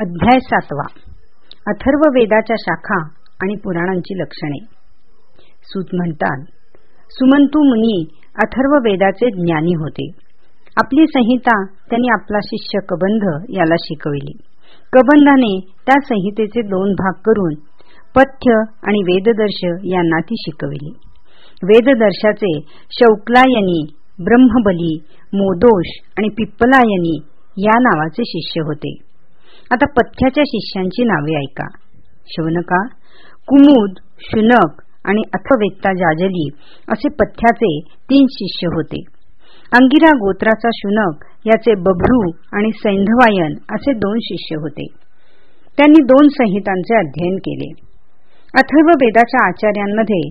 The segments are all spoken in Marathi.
अध्याय सातवा अथर्व वेदाच्या शाखा आणि पुराणांची लक्षणे. सूत म्हणतात सुमंतू मुनी अथर्व वेदाचे ज्ञानी होते. आपली संहिता त्यांनी आपला शिष्य कबंध याला शिकविली. कबंधाने त्या संहितेचे दोन भाग करून पथ्य आणि वेददर्श यांना ती शिकविली. वेददर्शाचे शौकलायनी ब्रह्मबली मोदोष आणि पिप्पलायनी या नावाचे शिष्य होते. आता पथ्याच्या शिष्यांची नावे ऐका. शवनका कुमुद शुनक आणि अथवेत्ता जाजली असे पथ्याचे तीन शिष्य होते. अंगिरा गोत्राचा शुनक याचे बभ्रू आणि सैंधवायन असे दोन शिष्य होते. त्यांनी दोन संहितांचे अध्ययन केले. अथर्व वेदाच्या आचार्यांमध्ये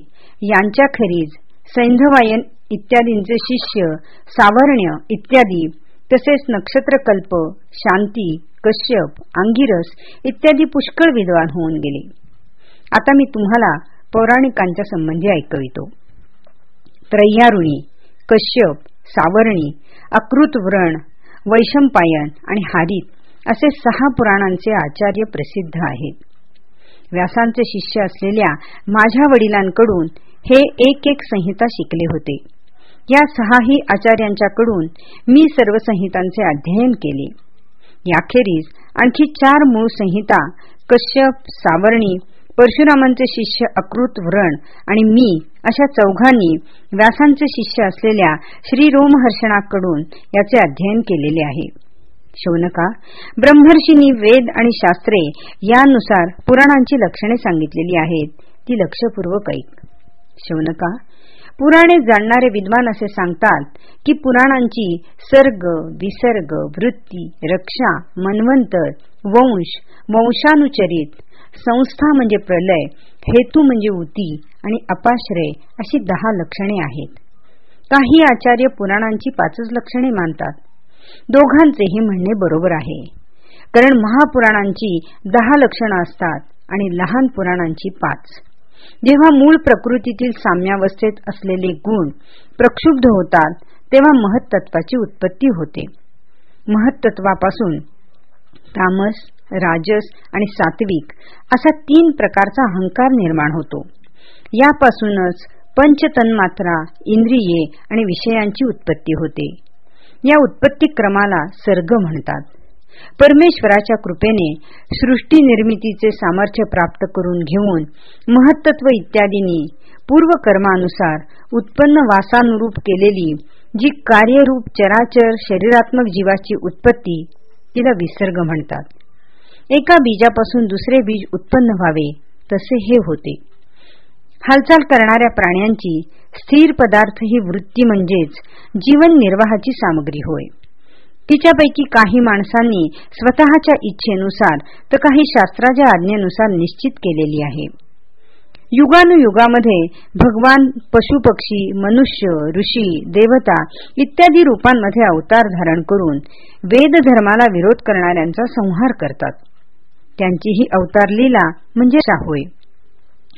यांच्याखेरीज सैंधवायन इत्यादींचे शिष्य सावर्ण्य इत्यादी तसेच नक्षत्रकल्प शांती कश्यप अंगिरस इत्यादी पुष्कळ विद्वान होऊन गेले. आता मी तुम्हाला पौराणिकांच्या संबंधी ऐकवितो. त्रय्यारुणी कश्यप सावरणी अकृत व्रण वैशंपायन आणि हारित असे सहा पुराणांचे आचार्य प्रसिद्ध आहेत. व्यासांचे शिष्य असलेल्या माझ्या वडिलांकडून हे एक एक संहिता शिकले होते. या सहाही आचार्यांच्याकडून मी सर्व संहितांचे अध्ययन केले. याखेरीज आणखी चार मूळ संहिता कश्यप सावर्णी परशुरामांचे शिष्य अकृत व्रण आणि मी अशा चौघांनी व्यासांचे शिष्य असलेल्या श्री रोमहर्षणाकडून याचे अध्ययन केलेले आहे. शौनका ब्रह्मर्षींनी वेद आणि शास्त्रे यानुसार पुराणांची लक्षणे सांगितलेली आहेत ती लक्षपूर्वक ऐक. शौनका पुराणे जाणणारे विद्वान असे सांगतात की पुराणांची सर्ग विसर्ग वृत्ती रक्षा मनवंतर वंश वंशानुचरित संस्था म्हणजे प्रलय हेतू म्हणजे उती आणि अपाश्रय अशी दहा लक्षणे आहेत. काही आचार्य पुराणांची पाचच लक्षणे मानतात. दोघांचेही म्हणणे बरोबर आहे. कारण महापुराणांची दहा लक्षणं असतात आणि लहान पुराणांची पाच. जेव्हा मूळ प्रकृतीतील साम्यावस्थेत असलेले गुण प्रक्षुब्ध होतात तेव्हा महत्त्वाची उत्पत्ती होते. महत्त्वापासून तामस राजस आणि सात्विक असा तीन प्रकारचा अहंकार निर्माण होतो. यापासूनच पंचतन्मात्रा इंद्रिये आणि विषयांची उत्पत्ती होते. या उत्पत्ती क्रमाला सर्ग म्हणतात. परमेश्वराच्या कृपेने सृष्टी निर्मितीचे सामर्थ्य प्राप्त करून घेऊन महत्त्व इत्यादींनी पूर्वकर्मानुसार उत्पन्न वासानुरूप केलेली जी कार्यरूप चराचर शरीरात्मक जीवाची उत्पत्ती तिला विसर्ग म्हणतात. एका बीजापासून दुसरे बीज उत्पन्न व्हावे तसे हे होते. हालचाल करणाऱ्या प्राण्यांची स्थिर पदार्थ ही वृत्ती म्हणजेच जीवन निर्वाहाची सामग्री होय. तिच्यापैकी काही माणसांनी स्वतःच्या इच्छेनुसार तर काही शास्त्राच्या आज्ञेनुसार निश्चित केलेली आहे. युगानुयुगामध्ये भगवान पशुपक्षी मनुष्य ऋषी देवता इत्यादी रूपांमध्ये अवतार धारण करून वेद धर्माला विरोध करणाऱ्यांचा संहार करतात. त्यांची ही अवतार लीला म्हणजे होय.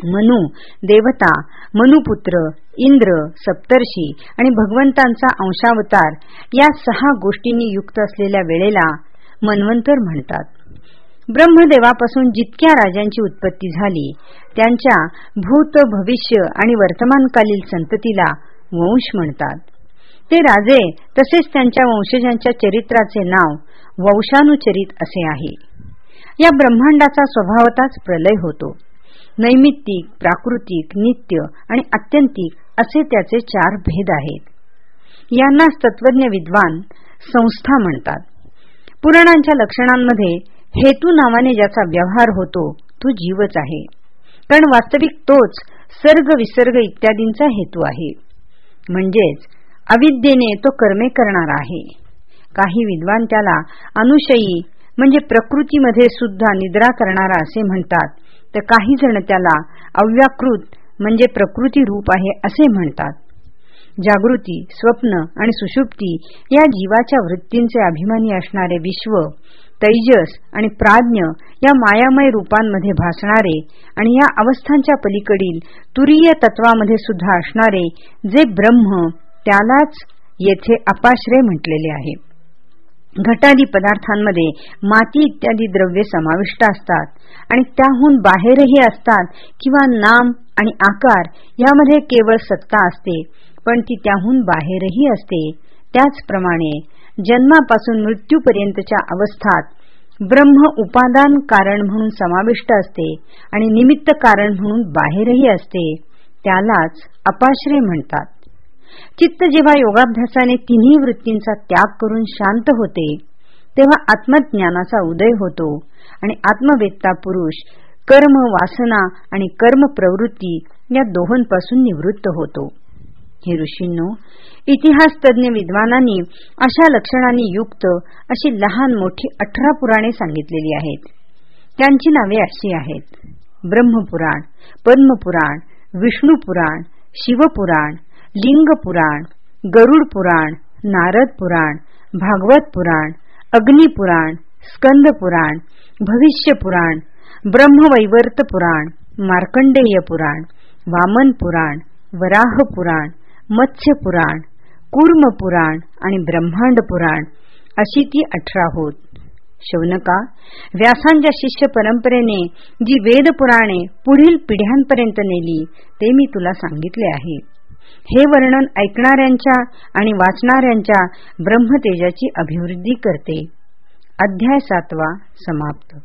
मनु देवता मनुपुत्र इंद्र सप्तर्षी आणि भगवंतांचा अंशावतार या सहा गोष्टींनी युक्त असलेल्या वेळेला मन्वंतर म्हणतात. ब्रह्मदेवापासून जितक्या राजांची उत्पत्ती झाली त्यांच्या भूत भविष्य आणि वर्तमानकालीन संततीला वंश म्हणतात. ते राजे तसेच त्यांच्या वंशजांच्या चरित्राचे नाव वंशानुचरित असे आहे. या ब्रह्मांडाचा स्वभावताच प्रलय होतो. नैमित्तिक प्राकृतिक नित्य आणि अत्यंतिक असे त्याचे चार भेद आहेत. यांनाच तत्वज्ञ विद्वान संस्था म्हणतात. पुराणांच्या लक्षणांमध्ये हेतू नावाने ज्याचा व्यवहार होतो तो जीवच आहे. कारण वास्तविक तोच सर्ग विसर्ग इत्यादींचा हेतू आहे. म्हणजेच अविद्येने तो कर्मे करणार आहे. काही विद्वान त्याला अनुषयी म्हणजे प्रकृतीमध्ये सुद्धा निद्रा करणारा असे म्हणतात. तर काही जण त्याला अव्याकृत म्हणजे प्रकृती रूप आहे असे म्हणतात. जागृती स्वप्न आणि सुषुप्ती या जीवाच्या वृत्तींचे अभिमानी असणारे विश्व तैजस आणि प्राज्ञ या मायामय रूपांमध्ये भासणारे आणि या अवस्थांच्या पलीकडील तुरीय तत्वामध्ये सुद्धा असणारे जे ब्रह्म त्यालाच येथे अपाश्रय म्हटलेले आहे. घटादी पदार्थांमध्ये माती इत्यादी द्रव्ये समाविष्ट असतात. आणि त्याहून बाहेरही असतात किंवा नाम आणि आकार यामध्ये केवळ सत्ता असते पण ती त्याहून बाहेरही असते. त्याचप्रमाणे जन्मापासून मृत्यूपर्यंतच्या अवस्थात ब्रह्म उपादान कारण म्हणून समाविष्ट असते आणि निमित्त कारण म्हणून बाहेरही असते. त्यालाच अपाश्रय म्हणतात. चित्त जेव्हा योगाभ्यासाने तिन्ही वृत्तींचा त्याग करून शांत होते तेव्हा आत्मज्ञानाचा उदय होतो आणि आत्मवेत्ता पुरुष कर्म वासना आणि कर्म प्रवृत्ती या दोहोंपासून निवृत्त होतो. हे ऋषींनो इतिहास तज्ञ विद्वानांनी अशा लक्षणांनी युक्त अशी लहान मोठी अठरा पुराणे सांगितलेली आहेत. त्यांची नावे अशी आहेत. ब्रह्मपुराण पद्मपुराण विष्णुपुराण शिवपुराण लिंग पुराण गरुड पुराण नारद पुराण भागवत पुराण अग्निपुराण स्कंद पुराण भविष्य पुराण ब्रह्मवैवर्त पुराण मार्कंडेय पुराण वामन पुराण वराह पुराण मत्स्य पुराण कूर्म पुराण आणि ब्रह्मांड पुराण अशी ती अठरा होत. शौनका व्यासांच्या शिष्य परंपरेने जी वेद पुराणे पुढील पिढ्यांपर्यंत नेली ते मी तुला सांगितले आहे. हे वर्णन ऐकणाऱ्यांच्या आणि वाचणाऱ्यांच्या ब्रह्मतेजाची अभिवृद्धी करते. अध्याय सातवा समाप्त.